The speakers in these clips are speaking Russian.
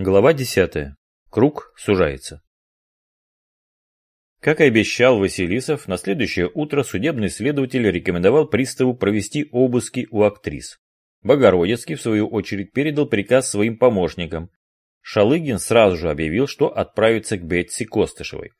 Глава 10. Круг сужается. Как и обещал Василисов, на следующее утро судебный следователь рекомендовал приставу провести обыски у актрис. Богородицкий, в свою очередь, передал приказ своим помощникам. Шалыгин сразу же объявил, что отправится к Бетси Костышевой.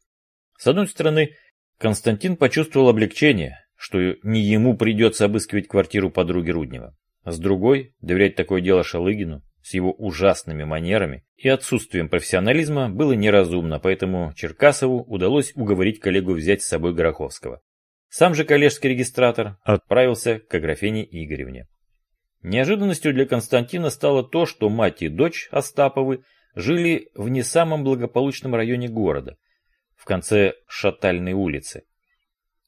С одной стороны, Константин почувствовал облегчение, что не ему придется обыскивать квартиру подруги Руднева. С другой, доверять такое дело Шалыгину с его ужасными манерами и отсутствием профессионализма было неразумно, поэтому Черкасову удалось уговорить коллегу взять с собой Гороховского. Сам же коллежский регистратор отправился к Аграфене Игоревне. Неожиданностью для Константина стало то, что мать и дочь Остаповы жили в не самом благополучном районе города, в конце Шатальной улицы.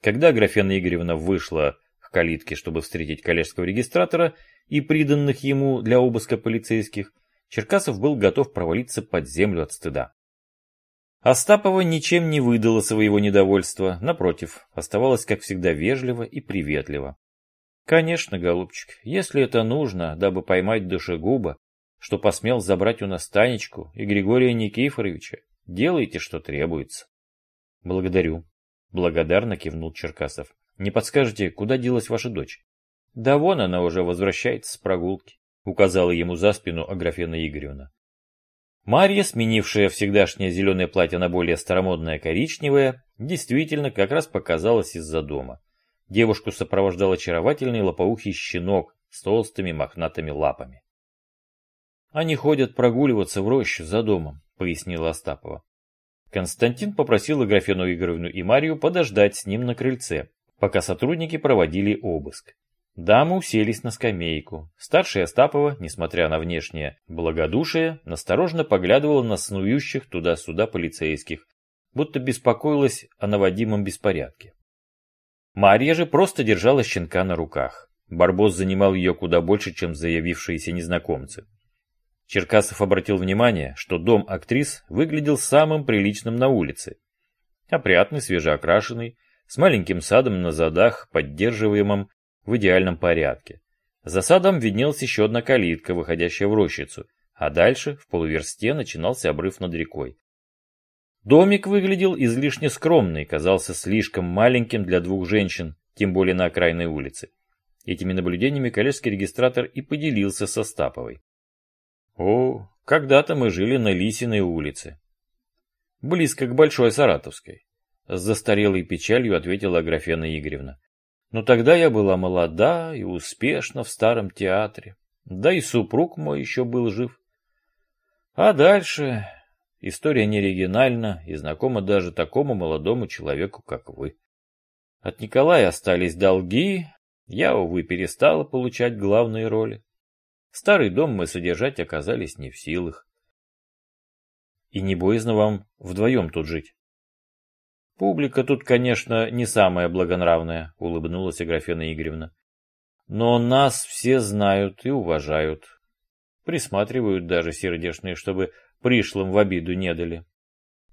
Когда Аграфена Игоревна вышла к калитке, чтобы встретить коллежского регистратора, и приданных ему для обыска полицейских, Черкасов был готов провалиться под землю от стыда. Остапова ничем не выдала своего недовольства, напротив, оставалась, как всегда, вежливо и приветливо. «Конечно, голубчик, если это нужно, дабы поймать душегуба, что посмел забрать у нас Танечку и Григория Никифоровича, делайте, что требуется». «Благодарю», — благодарно кивнул Черкасов. «Не подскажете, куда делась ваша дочь?» Да вон она уже возвращается с прогулки, указала ему за спину Аграфена Игоревна. Марья, сменившая всегдашнее зеленое платье на более старомодное коричневое, действительно как раз показалась из-за дома. Девушку сопровождал очаровательный лопоухий щенок с толстыми мохнатыми лапами. «Они ходят прогуливаться в рощу за домом», — пояснила Остапова. Константин попросил Аграфену Игоревну и Марию подождать с ним на крыльце, пока сотрудники проводили обыск. Дамы уселись на скамейку. Старшая Остапова, несмотря на внешнее благодушие, насторожно поглядывала на снующих туда-сюда полицейских, будто беспокоилась о наводимом беспорядке. Марья же просто держала щенка на руках. Барбос занимал ее куда больше, чем заявившиеся незнакомцы. Черкасов обратил внимание, что дом актрис выглядел самым приличным на улице. Опрятный, свежеокрашенный, с маленьким садом на задах, поддерживаемым в идеальном порядке. За садом виднелась еще одна калитка, выходящая в рощицу, а дальше, в полуверсте, начинался обрыв над рекой. Домик выглядел излишне скромный, казался слишком маленьким для двух женщин, тем более на окраинной улице. Этими наблюдениями коллежский регистратор и поделился со Стаповой. О, когда-то мы жили на Лисиной улице. Близко к Большой Саратовской. С застарелой печалью ответила Аграфена Игоревна. Но тогда я была молода и успешна в старом театре. Да и супруг мой еще был жив. А дальше история не оригинальна и знакома даже такому молодому человеку, как вы. От Николая остались долги, я, увы, перестала получать главные роли. Старый дом мы содержать оказались не в силах. И не боязно вам вдвоем тут жить? Публика тут, конечно, не самая благонравная, улыбнулась Аграфена Игоревна. Но нас все знают и уважают. Присматривают даже сердечные, чтобы пришлым в обиду не дали.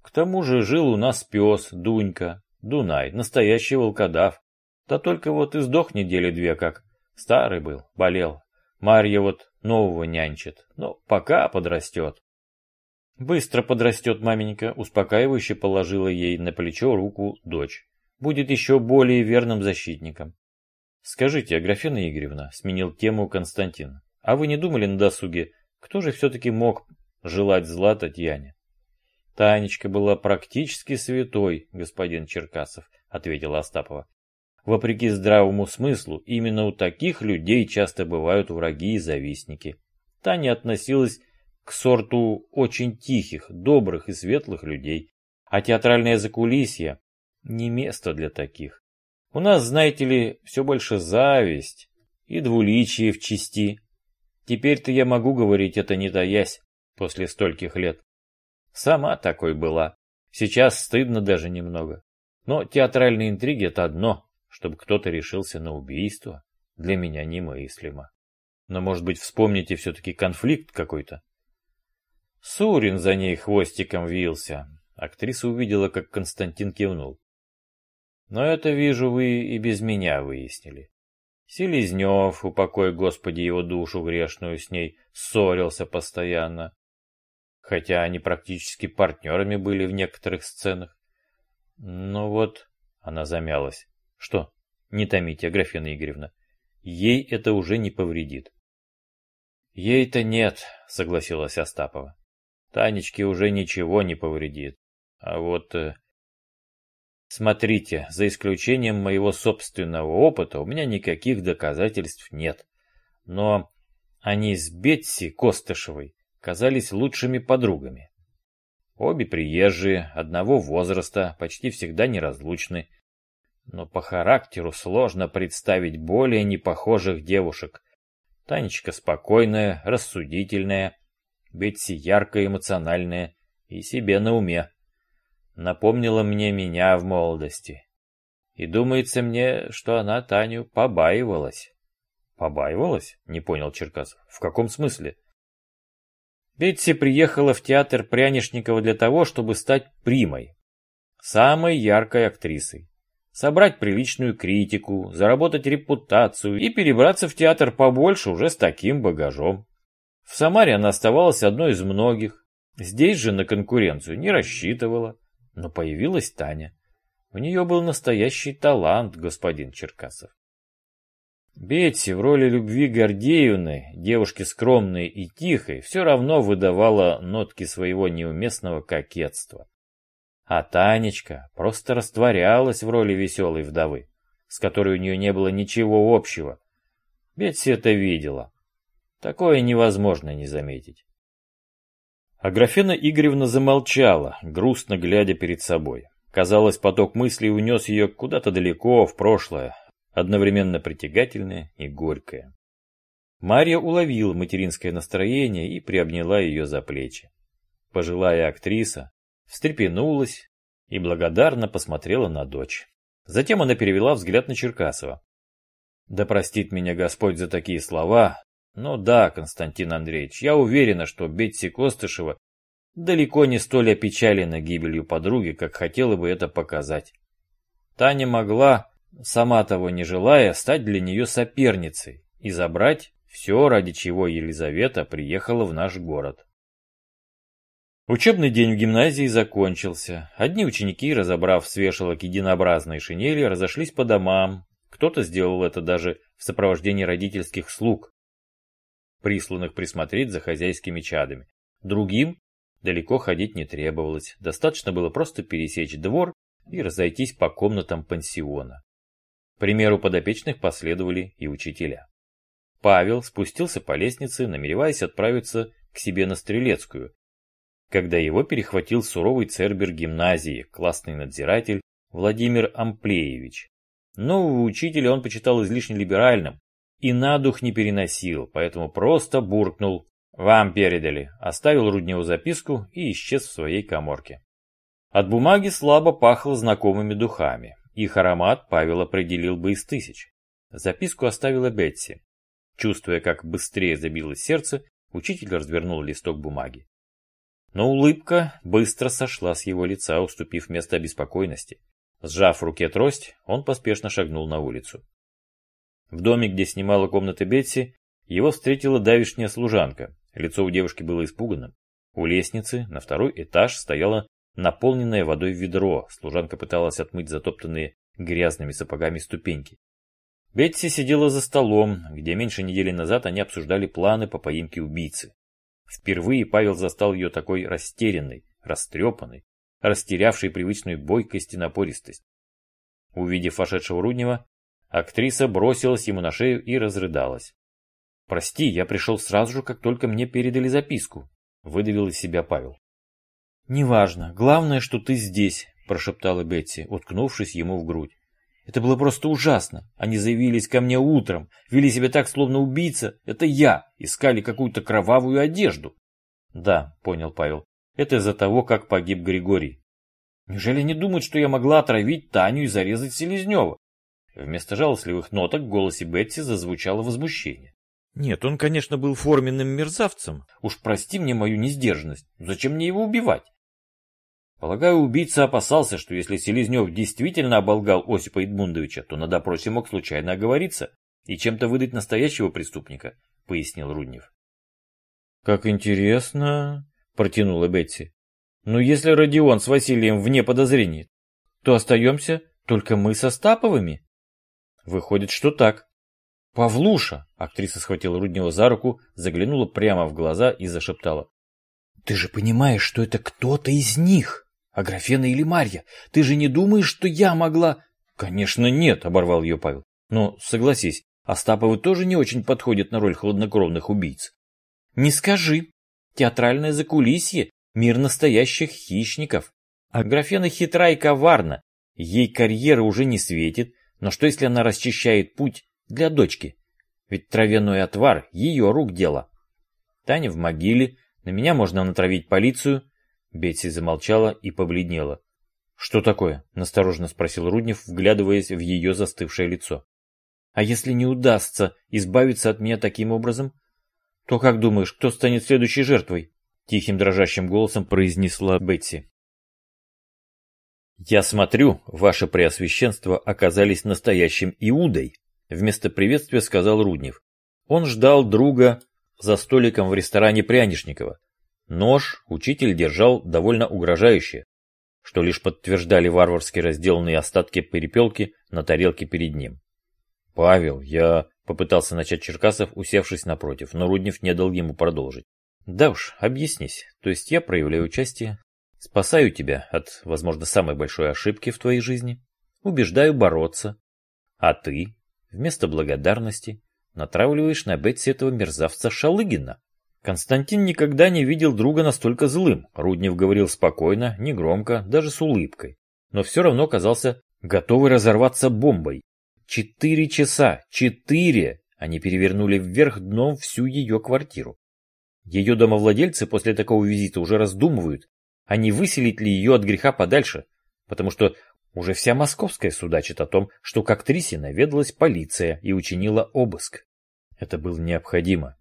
К тому же жил у нас пес, Дунька, Дунай, настоящий волкодав. Да только вот и сдох недели две как. Старый был, болел. Марья вот нового нянчит, но пока подрастет. «Быстро подрастет маменька», — успокаивающе положила ей на плечо руку дочь. «Будет еще более верным защитником». «Скажите, Аграфена Игоревна», — сменил тему Константин, «а вы не думали на досуге, кто же все-таки мог желать зла Татьяне?» «Танечка была практически святой, господин Черкасов», — ответила Остапова. «Вопреки здравому смыслу, именно у таких людей часто бывают враги и завистники». Таня относилась к сорту очень тихих, добрых и светлых людей, а театральное закулисье не место для таких. У нас, знаете ли, все больше зависть и двуличие в чести. Теперь-то я могу говорить это не таясь после стольких лет. Сама такой была. Сейчас стыдно даже немного. Но театральные интриги — это одно. Чтобы кто-то решился на убийство, для меня немыслимо. Но, может быть, вспомните все-таки конфликт какой-то? Сурин за ней хвостиком вился. Актриса увидела, как Константин кивнул. Но это, вижу, вы и без меня выяснили. Селезнев, упокой Господи его душу грешную с ней, ссорился постоянно. хотя они практически партнерами были в некоторых сценах. Ну вот, она замялась. Что? Не томите, Аграфена Игоревна. Ей это уже не повредит. Ей-то нет, согласилась Остапова. Танечке уже ничего не повредит. А вот... Э, смотрите, за исключением моего собственного опыта у меня никаких доказательств нет. Но они с Бетси Костышевой казались лучшими подругами. Обе приезжие, одного возраста, почти всегда неразлучны. Но по характеру сложно представить более непохожих девушек. Танечка спокойная, рассудительная, Бетси яркая, эмоциональная и себе на уме. Напомнила мне меня в молодости. И думается мне, что она Таню побаивалась. Побаивалась? Не понял Черкасов. В каком смысле? Бетси приехала в театр Прянишникова для того, чтобы стать примой. Самой яркой актрисой. Собрать приличную критику, заработать репутацию и перебраться в театр побольше уже с таким багажом. В Самаре она оставалась одной из многих. Здесь же на конкуренцию не рассчитывала. Но появилась Таня. У нее был настоящий талант, господин Черкасов. Бетси в роли любви Гордеевны, девушки скромной и тихой, все равно выдавала нотки своего неуместного кокетства. А Танечка просто растворялась в роли веселой вдовы, с которой у нее не было ничего общего. Бетси это видела. Такое невозможно не заметить. Аграфена Игоревна замолчала, грустно глядя перед собой. Казалось, поток мыслей унес ее куда-то далеко, в прошлое, одновременно притягательное и горькое. Марья уловила материнское настроение и приобняла ее за плечи. Пожилая актриса встрепенулась и благодарно посмотрела на дочь. Затем она перевела взгляд на Черкасова. «Да простит меня Господь за такие слова, но да, Константин Андреевич, я уверена, что Бетси Костышева далеко не столь опечалена гибелью подруги, как хотела бы это показать. Таня могла сама того не желая, стать для нее соперницей и забрать все, ради чего Елизавета приехала в наш город. Учебный день в гимназии закончился. Одни ученики, разобрав с вешалок единообразные шинели, разошлись по домам. Кто-то сделал это даже в сопровождении родительских слуг, присланных присмотреть за хозяйскими чадами. Другим далеко ходить не требовалось, достаточно было просто пересечь двор и разойтись по комнатам пансиона примеру подопечных последовали и учителя. Павел спустился по лестнице, намереваясь отправиться к себе на Стрелецкую, когда его перехватил суровый цербер гимназии, классный надзиратель Владимир Амплеевич. Нового учителя он почитал излишне либеральным и на дух не переносил, поэтому просто буркнул «Вам передали», оставил Рудневу записку и исчез в своей коморке. От бумаги слабо пахло знакомыми духами. Их аромат Павел определил бы из тысяч. Записку оставила Бетси. Чувствуя, как быстрее забилось сердце, учитель развернул листок бумаги. Но улыбка быстро сошла с его лица, уступив место обеспокоенности. Сжав в руке трость, он поспешно шагнул на улицу. В доме, где снимала комнаты Бетси, его встретила давишняя служанка. Лицо у девушки было испуганным. У лестницы на второй этаж стояла наполненное водой ведро. Служанка пыталась отмыть затоптанные грязными сапогами ступеньки. Бетси сидела за столом, где меньше недели назад они обсуждали планы по поимке убийцы. Впервые Павел застал ее такой растерянной, растрепанной, растерявшей привычную бойкость и напористость. Увидев вошедшего Руднева, актриса бросилась ему на шею и разрыдалась. «Прости, я пришел сразу же, как только мне передали записку», — выдавил из себя Павел. «Неважно. Главное, что ты здесь», – прошептала Бетси, уткнувшись ему в грудь. «Это было просто ужасно. Они заявились ко мне утром, вели себя так, словно убийца. Это я. Искали какую-то кровавую одежду». «Да», – понял Павел. «Это из-за того, как погиб Григорий». «Неужели они думают, что я могла отравить Таню и зарезать Селезнева?» Вместо жалостливых ноток в голосе Бетси зазвучало возмущение. Нет, он, конечно, был форменным мерзавцем. Уж прости мне мою несдержанность. Зачем мне его убивать? Полагаю, убийца опасался, что если Селезнев действительно оболгал Осипа Эдмундовича, то на допросе мог случайно оговориться и чем-то выдать настоящего преступника, пояснил Руднев. Как интересно, протянула Бетси. Но если Родион с Василием вне подозрений, то остаемся только мы со Стаповыми. Выходит, что так. Павлуша, актриса схватила Руднева за руку, заглянула прямо в глаза и зашептала. Ты же понимаешь, что это кто-то из них. Аграфена или Марья. Ты же не думаешь, что я могла... Конечно, нет, оборвал ее Павел. Но согласись, Остаповы тоже не очень подходят на роль хладнокровных убийц. Не скажи. Театральное закулисье — мир настоящих хищников. А Графена хитра и коварна. Ей карьера уже не светит, но что если она расчищает путь для дочки? Ведь травяной отвар — ее рук дело. Таня в могиле, на меня можно натравить полицию. Бетси замолчала и побледнела. «Что такое?» — настороженно спросил Руднев, вглядываясь в ее застывшее лицо. «А если не удастся избавиться от меня таким образом, то как думаешь, кто станет следующей жертвой?» Тихим дрожащим голосом произнесла Бетси. «Я смотрю, ваше преосвященство оказались настоящим Иудой», вместо приветствия сказал Руднев. Он ждал друга за столиком в ресторане Прянишникова. Нож учитель держал довольно угрожающе, что лишь подтверждали варварски разделанные остатки перепелки на тарелке перед ним. «Павел, я...» — попытался начать Черкасов, усевшись напротив, но Руднев не дал ему продолжить. «Да уж, объяснись. То есть я проявляю участие, спасаю тебя от, возможно, самой большой ошибки в твоей жизни, убеждаю бороться, а ты, вместо благодарности, натравливаешь на Бетси этого мерзавца Шалыгина». Константин никогда не видел друга настолько злым. Руднев говорил спокойно, негромко, даже с улыбкой. Но все равно казался готовый разорваться бомбой. Четыре часа! Четыре! Они перевернули вверх дном всю ее квартиру. Ее домовладельцы после такого визита уже раздумывают, а не выселить ли ее от греха подальше, потому что уже вся московская судачит о том, что к актрисе наведалась полиция и учинила обыск. Это было необходимо.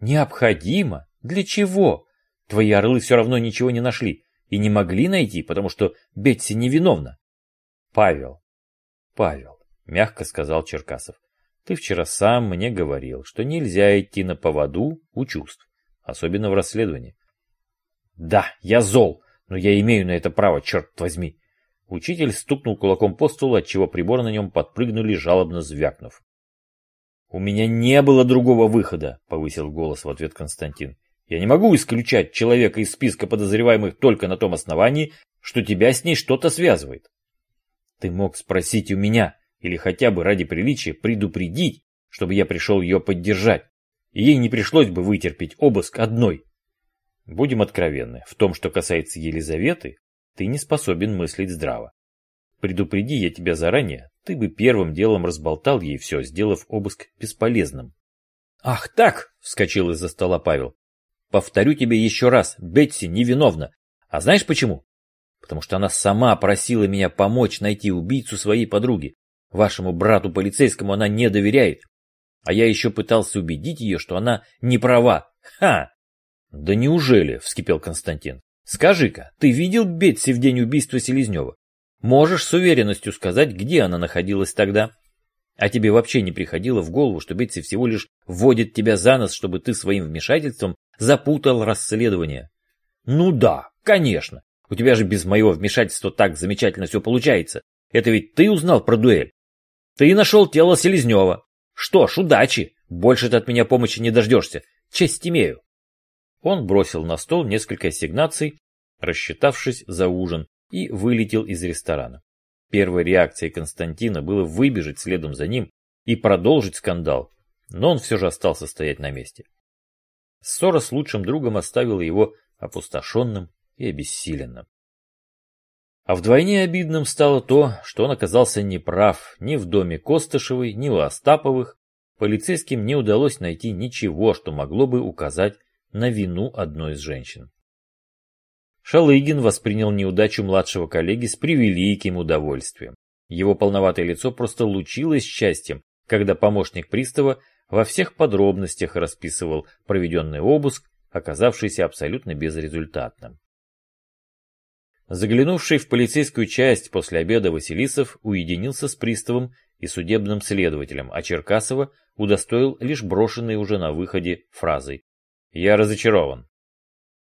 Необходимо? Для чего? Твои орлы все равно ничего не нашли и не могли найти, потому что Бетси невиновна. Павел, Павел, мягко сказал Черкасов, ты вчера сам мне говорил, что нельзя идти на поводу у чувств, особенно в расследовании. Да, я зол, но я имею на это право, черт возьми. Учитель стукнул кулаком по столу, отчего приборы на нем подпрыгнули, жалобно звякнув. «У меня не было другого выхода», — повысил голос в ответ Константин. «Я не могу исключать человека из списка подозреваемых только на том основании, что тебя с ней что-то связывает. Ты мог спросить у меня, или хотя бы ради приличия предупредить, чтобы я пришел ее поддержать, и ей не пришлось бы вытерпеть обыск одной. Будем откровенны, в том, что касается Елизаветы, ты не способен мыслить здраво. Предупреди я тебя заранее, ты бы первым делом разболтал ей все, сделав обыск бесполезным. «Ах так!» — вскочил из-за стола Павел. «Повторю тебе еще раз, Бетси невиновна. А знаешь почему? Потому что она сама просила меня помочь найти убийцу своей подруги. Вашему брату полицейскому она не доверяет. А я еще пытался убедить ее, что она не права. Ха!» «Да неужели?» — вскипел Константин. «Скажи-ка, ты видел Бетси в день убийства Селезнева? Можешь с уверенностью сказать, где она находилась тогда. А тебе вообще не приходило в голову, что Бетси всего лишь вводит тебя за нос, чтобы ты своим вмешательством запутал расследование? Ну да, конечно. У тебя же без моего вмешательства так замечательно все получается. Это ведь ты узнал про дуэль. Ты нашел тело Селезнева. Что ж, удачи. Больше ты от меня помощи не дождешься. Честь имею. Он бросил на стол несколько ассигнаций, рассчитавшись за ужин, и вылетел из ресторана. Первой реакцией Константина было выбежать следом за ним и продолжить скандал, но он все же остался стоять на месте. Ссора с лучшим другом оставила его опустошенным и обессиленным. А вдвойне обидным стало то, что он оказался неправ ни в доме Костышевой, ни у Остаповых. Полицейским не удалось найти ничего, что могло бы указать на вину одной из женщин. Шалыгин воспринял неудачу младшего коллеги с превеликим удовольствием. Его полноватое лицо просто лучилось счастьем, когда помощник пристава во всех подробностях расписывал проведенный обыск, оказавшийся абсолютно безрезультатным. Заглянувший в полицейскую часть после обеда Василисов уединился с приставом и судебным следователем, а Черкасова удостоил лишь брошенной уже на выходе фразой «Я разочарован».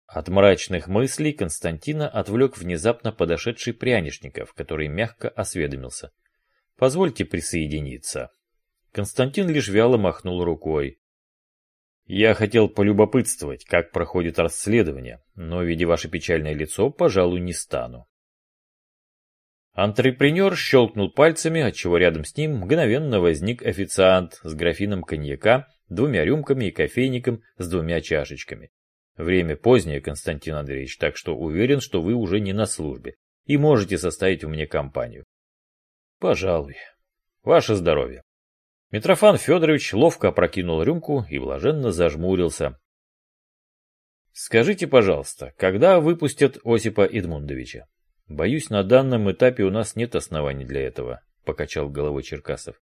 От мрачных мыслей Константина отвлек внезапно подошедший Прянишников, который мягко осведомился. «Позвольте присоединиться». Константин лишь вяло махнул рукой. «Я хотел полюбопытствовать, как проходит расследование, но, видя ваше печальное лицо, пожалуй, не стану». Антрепренер щелкнул пальцами, отчего рядом с ним мгновенно возник официант с графином коньяка, двумя рюмками и кофейником с двумя чашечками. Время позднее, Константин Андреевич, так что уверен, что вы уже не на службе и можете составить у меня компанию. Пожалуй. Ваше здоровье. Митрофан Федорович ловко опрокинул рюмку и блаженно зажмурился. Скажите, пожалуйста, когда выпустят Осипа Эдмундовича? Боюсь, на данном этапе у нас нет оснований для этого, покачал головой Черкасов.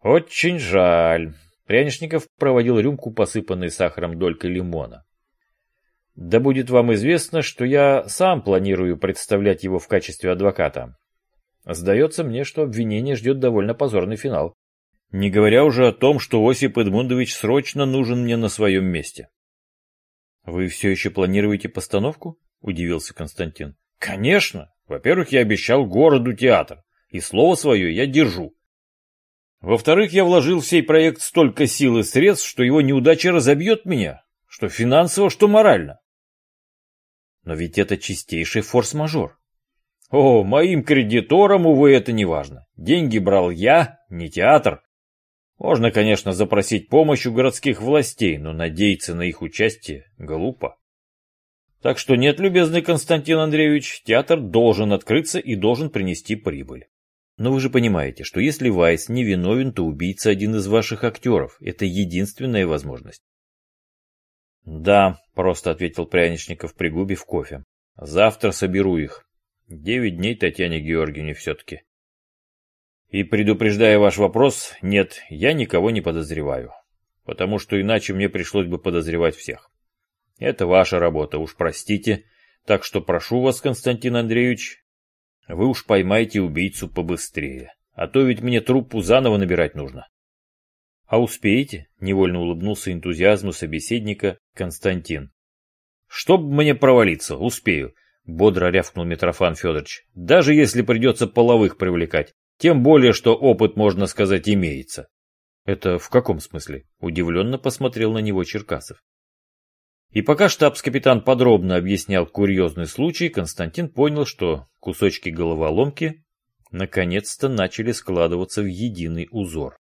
Очень жаль. Прянишников проводил рюмку, посыпанной сахаром долькой лимона. Да будет вам известно, что я сам планирую представлять его в качестве адвоката. Сдается мне, что обвинение ждет довольно позорный финал. Не говоря уже о том, что Осип Эдмундович срочно нужен мне на своем месте. Вы все еще планируете постановку? Удивился Константин. Конечно. Во-первых, я обещал городу театр. И слово свое я держу. Во-вторых, я вложил в сей проект столько сил и средств, что его неудача разобьет меня. Что финансово, что морально. Но ведь это чистейший форс-мажор. О, моим кредиторам, увы, это не важно. Деньги брал я, не театр. Можно, конечно, запросить помощь у городских властей, но надеяться на их участие глупо. Так что нет, любезный Константин Андреевич, театр должен открыться и должен принести прибыль. Но вы же понимаете, что если Вайс не виновен, то убийца один из ваших актеров. Это единственная возможность. «Да», — просто ответил Пряничников, пригубив кофе. «Завтра соберу их. Девять дней Татьяне Георгиевне все-таки». И предупреждая ваш вопрос, нет, я никого не подозреваю. Потому что иначе мне пришлось бы подозревать всех. Это ваша работа, уж простите. Так что прошу вас, Константин Андреевич, вы уж поймайте убийцу побыстрее. А то ведь мне труппу заново набирать нужно. «А успеете?» — невольно улыбнулся энтузиазму собеседника Константин. «Чтоб мне провалиться, успею», — бодро рявкнул Митрофан Федорович. «Даже если придется половых привлекать. Тем более, что опыт, можно сказать, имеется». «Это в каком смысле?» — удивленно посмотрел на него Черкасов. И пока штабс-капитан подробно объяснял курьезный случай, Константин понял, что кусочки головоломки наконец-то начали складываться в единый узор.